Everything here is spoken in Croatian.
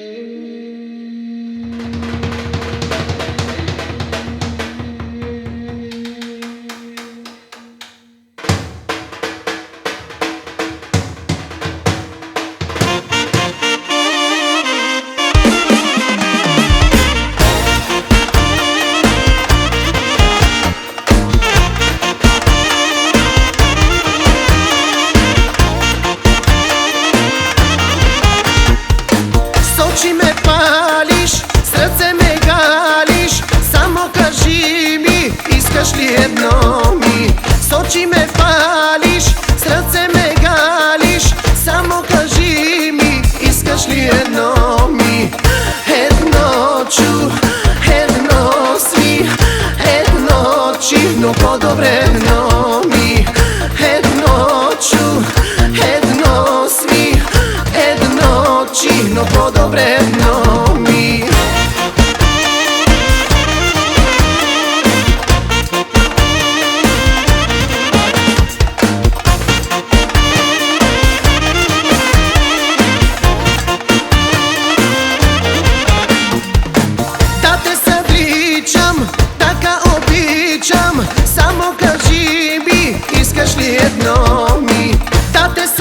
S iskaš li jedno mi S oči me pališ, srce me gališ Samo kaži mi, iskaš li jedno mi? Jedno ću, jedno svi Jedno čivno podobreno mi. Jedno ću, jedno svi Jedno čivno podobreno przed nami Tate